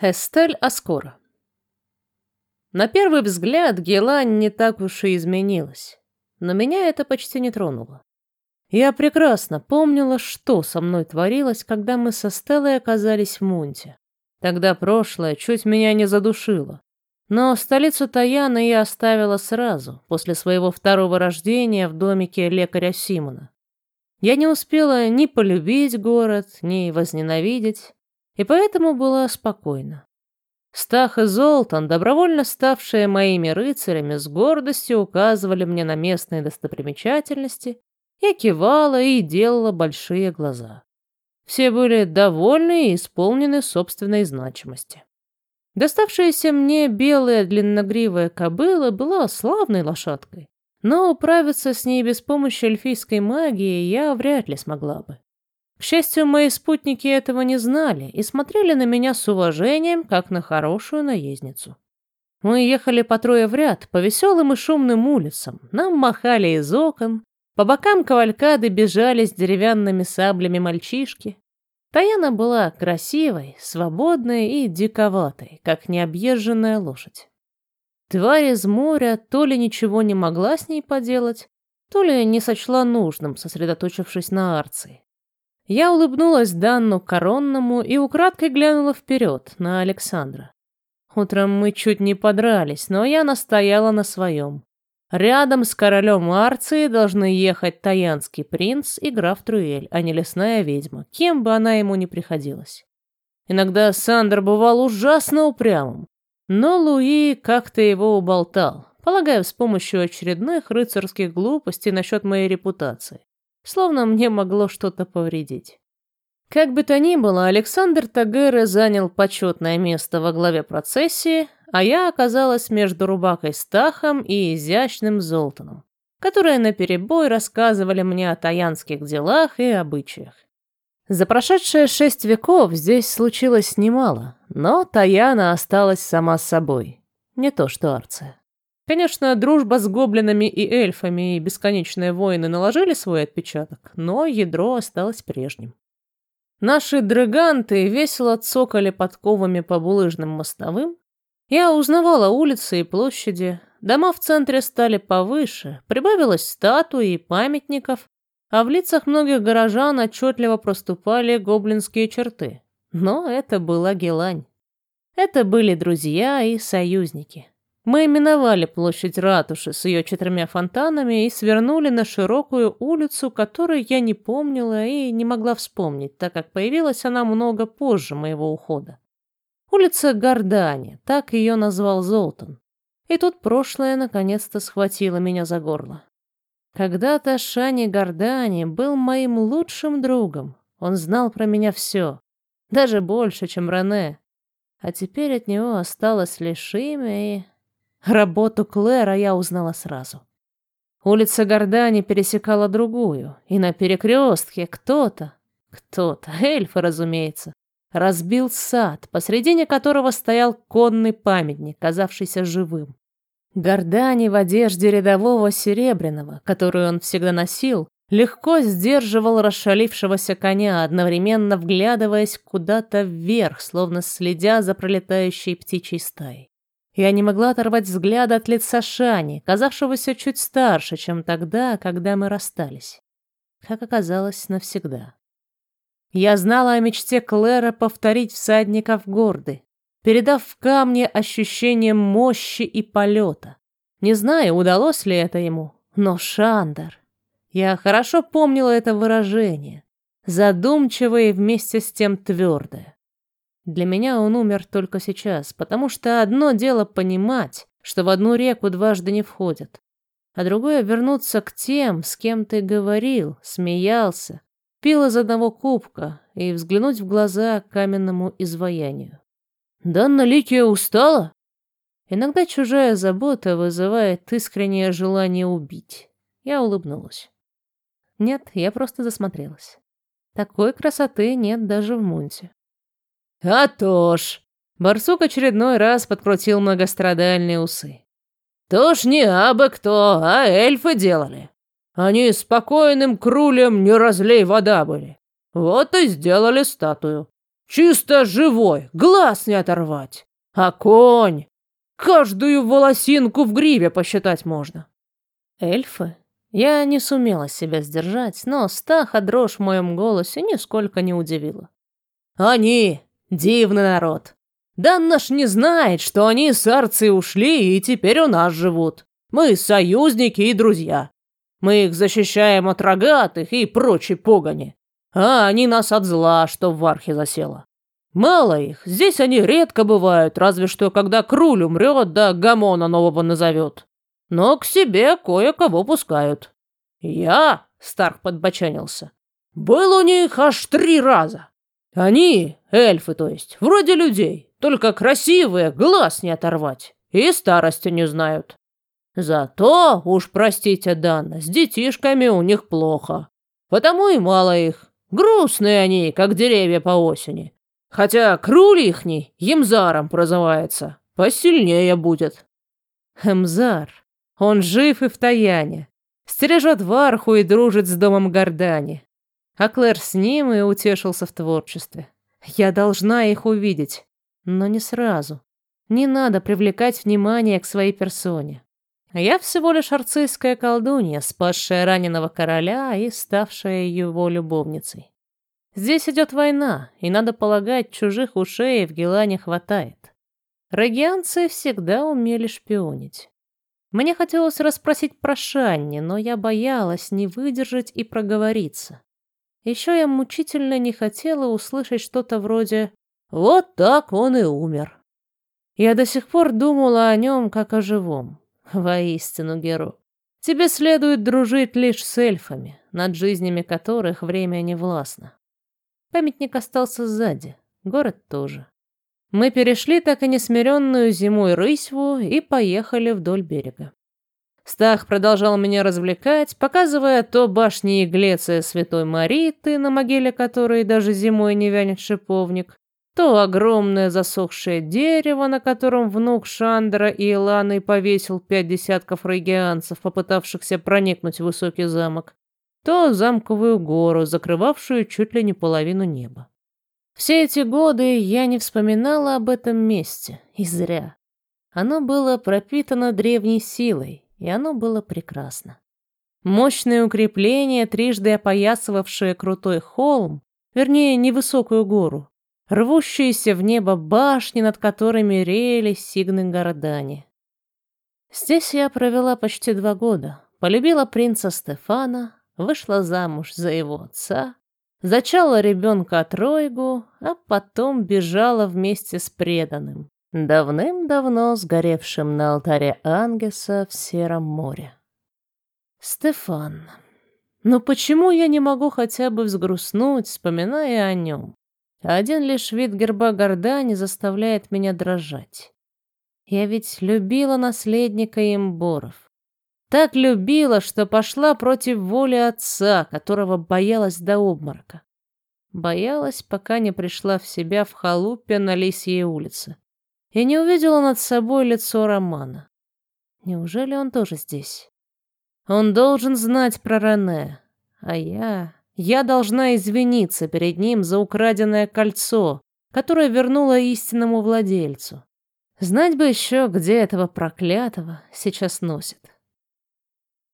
Эстель Аскора На первый взгляд Гелань не так уж и изменилась, но меня это почти не тронуло. Я прекрасно помнила, что со мной творилось, когда мы со Стеллой оказались в Мунте. Тогда прошлое чуть меня не задушило. Но столицу Таяна я оставила сразу, после своего второго рождения в домике лекаря Симона. Я не успела ни полюбить город, ни возненавидеть, и поэтому была спокойна. Стах и Золтан, добровольно ставшие моими рыцарями, с гордостью указывали мне на местные достопримечательности. Я кивала и делала большие глаза. Все были довольны и исполнены собственной значимости. Доставшаяся мне белая длинногривая кобыла была славной лошадкой, но управиться с ней без помощи эльфийской магии я вряд ли смогла бы. К счастью, мои спутники этого не знали и смотрели на меня с уважением, как на хорошую наездницу. Мы ехали по трое в ряд, по веселым и шумным улицам. Нам махали из окон, по бокам кавалькады бежали с деревянными саблями мальчишки. Таяна была красивой, свободной и диковатой, как необъезженная лошадь. Тварь из моря то ли ничего не могла с ней поделать, то ли не сочла нужным, сосредоточившись на Арции. Я улыбнулась Данну Коронному и украдкой глянула вперед, на Александра. Утром мы чуть не подрались, но я настояла на своем. Рядом с королем Арции должны ехать таянский принц и граф Труэль, а не лесная ведьма, кем бы она ему ни приходилась. Иногда Сандер бывал ужасно упрямым, но Луи как-то его уболтал, полагаю, с помощью очередных рыцарских глупостей насчет моей репутации словно мне могло что-то повредить. Как бы то ни было, Александр Тагеры занял почетное место во главе процессии, а я оказалась между рубакой Стахом и изящным Золтаном, которые наперебой рассказывали мне о таянских делах и обычаях. За прошедшие шесть веков здесь случилось немало, но Таяна осталась сама собой, не то что Арция. Конечно, дружба с гоблинами и эльфами и бесконечные войны наложили свой отпечаток, но ядро осталось прежним. Наши драганты весело цокали подковами по булыжным мостовым. Я узнавала улицы и площади. Дома в центре стали повыше, прибавилось статуи и памятников, а в лицах многих горожан отчетливо проступали гоблинские черты. Но это была Гелань. Это были друзья и союзники. Мы миновали площадь ратуши с ее четырьмя фонтанами и свернули на широкую улицу, которую я не помнила и не могла вспомнить, так как появилась она много позже моего ухода. Улица Гордани, так ее назвал Золтан. И тут прошлое наконец-то схватило меня за горло. Когда-то Шани Гордани был моим лучшим другом. Он знал про меня все, даже больше, чем Рене. А теперь от него осталось лишь имя и Работу Клэра я узнала сразу. Улица Гордани пересекала другую, и на перекрестке кто-то, кто-то, эльфы, разумеется, разбил сад, посредине которого стоял конный памятник, казавшийся живым. Гордани в одежде рядового серебряного, которую он всегда носил, легко сдерживал расшалившегося коня, одновременно вглядываясь куда-то вверх, словно следя за пролетающей птичьей стаей. Я не могла оторвать взгляда от лица Шани, казавшегося чуть старше, чем тогда, когда мы расстались. Как оказалось, навсегда. Я знала о мечте Клэра повторить всадников горды, передав в камне ощущение мощи и полета. Не знаю, удалось ли это ему, но Шандер... Я хорошо помнила это выражение, задумчивое и вместе с тем твердое. Для меня он умер только сейчас, потому что одно дело понимать, что в одну реку дважды не входят, а другое — вернуться к тем, с кем ты говорил, смеялся, пил из одного кубка и взглянуть в глаза каменному изваянию. «Данна Ликия устала?» Иногда чужая забота вызывает искреннее желание убить. Я улыбнулась. Нет, я просто засмотрелась. Такой красоты нет даже в Мунте. «А то ж!» Барсук очередной раз подкрутил многострадальные усы. «То ж не абы кто, а эльфы делали. Они спокойным крулем не разлей вода были. Вот и сделали статую. Чисто живой, глаз не оторвать. А конь? Каждую волосинку в гриве посчитать можно. Эльфы? Я не сумела себя сдержать, но Стаха дрожь в моем голосе нисколько не удивила. Они дивный народ. Да наш не знает, что они с Арции ушли и теперь у нас живут. Мы союзники и друзья. Мы их защищаем от рогатых и прочей погони. А они нас от зла, что в Вархе засело. Мало их, здесь они редко бывают, разве что когда Круль умрет, да Гамона нового назовет. Но к себе кое-кого пускают. Я, Старк подбочанился, был у них аж три раза. Они, эльфы то есть, вроде людей, только красивые, глаз не оторвать, и старости не знают. Зато, уж простите, Дана, с детишками у них плохо. Потому и мало их. Грустные они, как деревья по осени. Хотя круль ихний Емзаром прозывается. Посильнее будет. Емзар. Он жив и в Таяне. Стережет Варху и дружит с домом Гордани. А Клэр с ним и утешился в творчестве. Я должна их увидеть. Но не сразу. Не надо привлекать внимание к своей персоне. Я всего лишь арцистская колдунья, спасшая раненого короля и ставшая его любовницей. Здесь идет война, и, надо полагать, чужих ушей в Гелане хватает. Рогианцы всегда умели шпионить. Мне хотелось расспросить про Шанни, но я боялась не выдержать и проговориться. Еще я мучительно не хотела услышать что-то вроде «Вот так он и умер». Я до сих пор думала о нем как о живом. Воистину, Геру. Тебе следует дружить лишь с эльфами, над жизнями которых время не властно. Памятник остался сзади, город тоже. Мы перешли так и несмиренную зимой рысьву и поехали вдоль берега. Стах продолжал меня развлекать, показывая то башни Иглеция Святой Мариты, на могиле которой даже зимой не вянет шиповник, то огромное засохшее дерево, на котором внук Шандра и Иланы повесил пять десятков регианцев, попытавшихся проникнуть в высокий замок, то замковую гору, закрывавшую чуть ли не половину неба. Все эти годы я не вспоминала об этом месте, и зря. Оно было пропитано древней силой, и оно было прекрасно. Мощное укрепление, трижды опоясывавшее крутой холм, вернее, невысокую гору, рвущиеся в небо башни, над которыми реяли сигны городани. Здесь я провела почти два года, полюбила принца Стефана, вышла замуж за его отца, зачала ребенка от а потом бежала вместе с преданным, давным-давно сгоревшим на алтаре Ангеса в Сером море. Стефан. Но почему я не могу хотя бы взгрустнуть, вспоминая о нем? Один лишь вид герба Гордани заставляет меня дрожать. Я ведь любила наследника имборов. Так любила, что пошла против воли отца, которого боялась до обморока. Боялась, пока не пришла в себя в халупе на Лисьей улице. И не увидела над собой лицо Романа. Неужели он тоже здесь? Он должен знать про Рене, а я... Я должна извиниться перед ним за украденное кольцо, которое вернуло истинному владельцу. Знать бы еще, где этого проклятого сейчас носит.